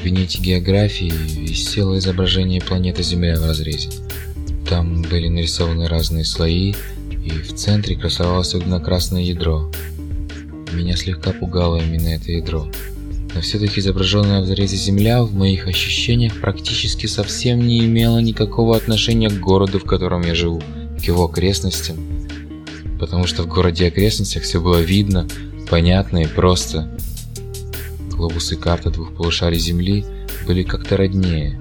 сайте географии висело изображение планеты Земля в разрезе. Там были нарисованы разные слои, и в центре красовалось огненно-красное ядро. Меня слегка пугало именно это ядро. Но все-таки изображенная в разрезе Земля в моих ощущениях практически совсем не имела никакого отношения к городу, в котором я живу, к его окрестностям. Потому что в городе окрестностях все было видно, понятно и просто. Глобусы карты двух полушарий Земли были как-то роднее.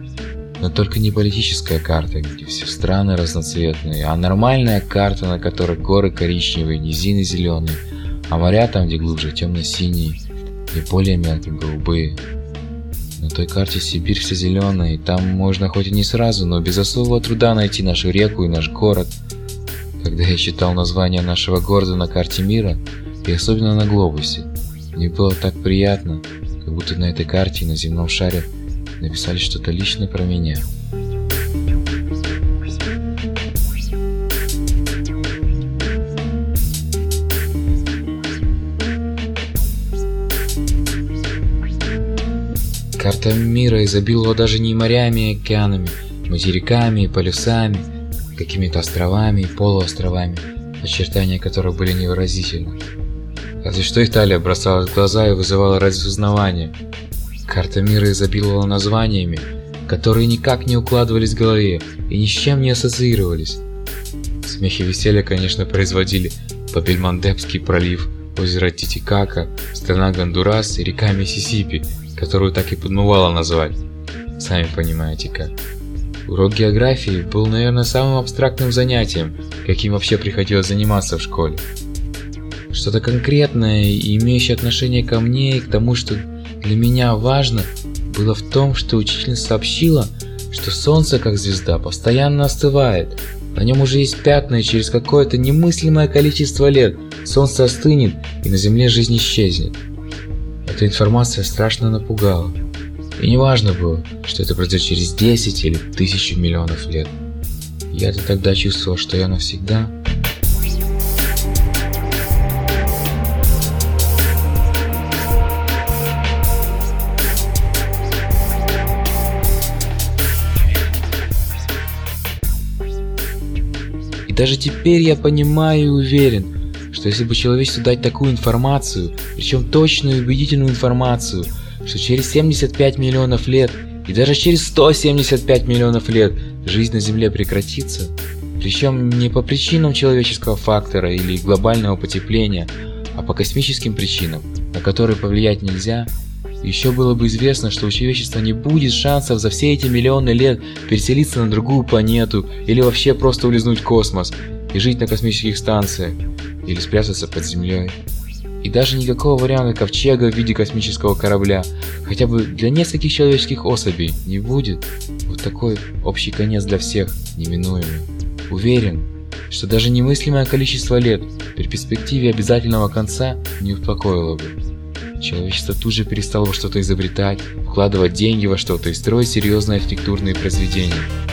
Но только не политическая карта, где все страны разноцветные, а нормальная карта, на которой горы коричневые, низины зеленые, а моря там, где глубже, темно-синие и более мелкие голубые. На той карте Сибирь вся зеленая, и там можно хоть и не сразу, но без особого труда найти нашу реку и наш город. Когда я читал название нашего города на карте мира, и особенно на глобусе, мне было так приятно, как будто на этой карте и на земном шаре написали что-то личное про меня. Карта мира изобиловала даже не морями и океанами, материками и полюсами, какими-то островами и полуостровами, очертания которых были невыразительны. Разве что Италия бросалась в глаза и вызывала разузнавание. Карта мира изобиловала названиями, которые никак не укладывались в голове и ни с чем не ассоциировались. Смех и веселье, конечно, производили Бабельмандепский пролив, озеро Титикака, страна Гондурас и река Миссисипи, которую так и подмывало назвать. Сами понимаете как. Урок географии был, наверное, самым абстрактным занятием, каким вообще приходилось заниматься в школе. Что-то конкретное и имеющее отношение ко мне и к тому, что для меня важно, было в том, что учительница сообщила, что Солнце, как звезда, постоянно остывает. На нем уже есть пятна, и через какое-то немыслимое количество лет Солнце остынет, и на Земле жизнь исчезнет. Эта информация страшно напугала. И не важно было, что это произойдет через 10 или тысячу миллионов лет. Я-то тогда чувствовал, что я навсегда даже теперь я понимаю и уверен, что если бы человечеству дать такую информацию, причем точную и убедительную информацию, что через 75 миллионов лет и даже через 175 миллионов лет жизнь на Земле прекратится, причем не по причинам человеческого фактора или глобального потепления, а по космическим причинам, на которые повлиять нельзя, еще было бы известно, что у человечества не будет шансов за все эти миллионы лет переселиться на другую планету или вообще просто улизнуть в космос и жить на космических станциях или спрятаться под землей. И даже никакого варианта ковчега в виде космического корабля, хотя бы для нескольких человеческих особей, не будет. Вот такой общий конец для всех, неминуемый. Уверен, что даже немыслимое количество лет при перспективе обязательного конца не успокоило бы. Человечество тут же перестало что-то изобретать, вкладывать деньги во что-то и строить серьезные архитектурные произведения.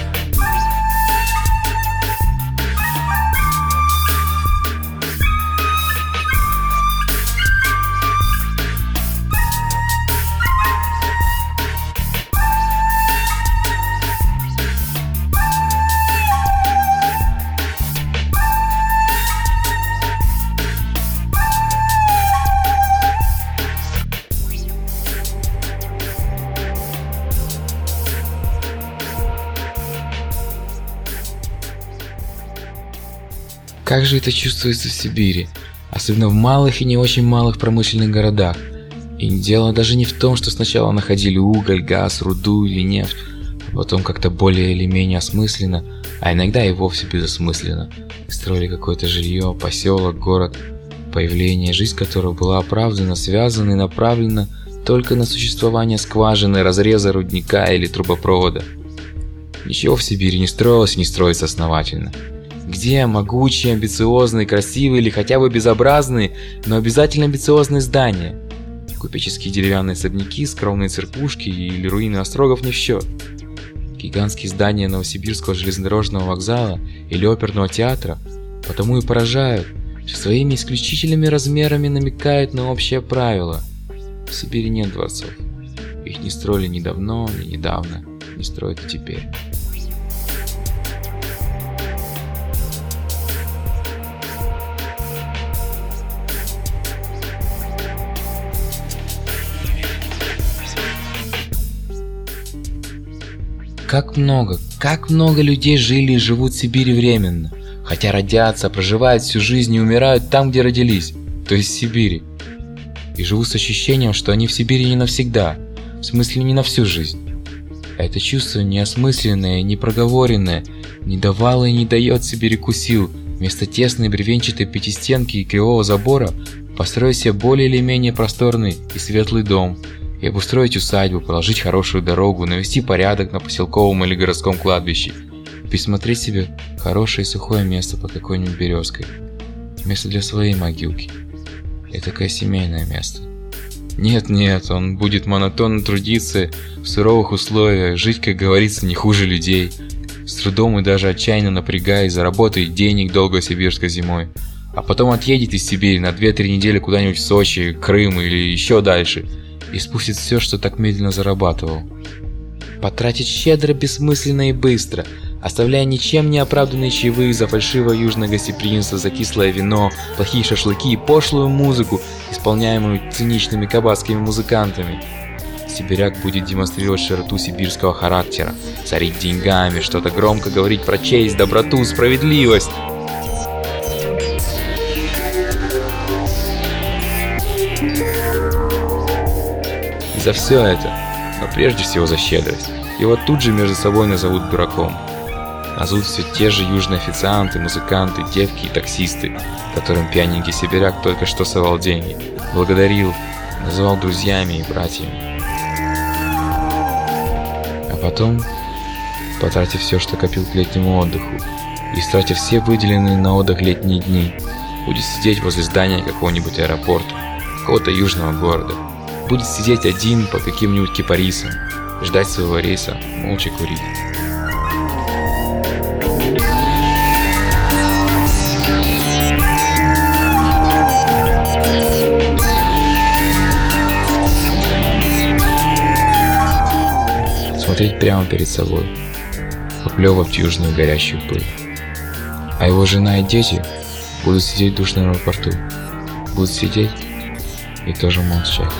Как же это чувствуется в Сибири, особенно в малых и не очень малых промышленных городах. И дело даже не в том, что сначала находили уголь, газ, руду или нефть, а потом как-то более или менее осмысленно, а иногда и вовсе безосмысленно, строили какое-то жилье, поселок, город, появление, жизнь которого была оправдана, связана и направлена только на существование скважины, разреза рудника или трубопровода. Ничего в Сибири не строилось и не строится основательно. Где могучие, амбициозные, красивые или хотя бы безобразные, но обязательно амбициозные здания? Купеческие деревянные особняки, скромные церквушки или руины острогов не в счет. Гигантские здания Новосибирского железнодорожного вокзала или оперного театра потому и поражают, что своими исключительными размерами намекают на общее правило. В Сибири нет дворцов. Их не строили ни давно, ни недавно, не строят и теперь. Как много, как много людей жили и живут в Сибири временно, хотя родятся, проживают всю жизнь и умирают там, где родились, то есть в Сибири. И живут с ощущением, что они в Сибири не навсегда, в смысле не на всю жизнь. Это чувство неосмысленное, непроговоренное, не давало и не дает Сибиряку сил, вместо тесной бревенчатой пятистенки и кривого забора построить себе более или менее просторный и светлый дом – и обустроить усадьбу, проложить хорошую дорогу, навести порядок на поселковом или городском кладбище, присмотреть себе хорошее сухое место под какой-нибудь березкой. Место для своей могилки. И такое семейное место. Нет-нет, он будет монотонно трудиться в суровых условиях, жить, как говорится, не хуже людей. С трудом и даже отчаянно напрягаясь, заработает денег долго сибирской зимой. А потом отъедет из Сибири на 2-3 недели куда-нибудь в Сочи, Крым или еще дальше – и спустит все, что так медленно зарабатывал. Потратить щедро, бессмысленно и быстро, оставляя ничем не оправданные чаевые за фальшивое южное гостеприимство, за кислое вино, плохие шашлыки и пошлую музыку, исполняемую циничными кабацкими музыкантами. Сибиряк будет демонстрировать широту сибирского характера, царить деньгами, что-то громко говорить про честь, доброту, справедливость. За все это, но прежде всего за щедрость. Его тут же между собой назовут дураком. Назовут все те же южные официанты, музыканты, девки и таксисты, которым пьяненький сибиряк только что совал деньги, благодарил, называл друзьями и братьями. А потом, потратив все, что копил к летнему отдыху, и истратив все выделенные на отдых летние дни, будет сидеть возле здания какого-нибудь аэропорта, какого-то южного города, будет сидеть один по каким-нибудь кипарисам, ждать своего рейса, молча курить. Смотреть прямо перед собой, поплевывать южную горящую пыль. А его жена и дети будут сидеть в душном аэропорту, будут сидеть и тоже молчать.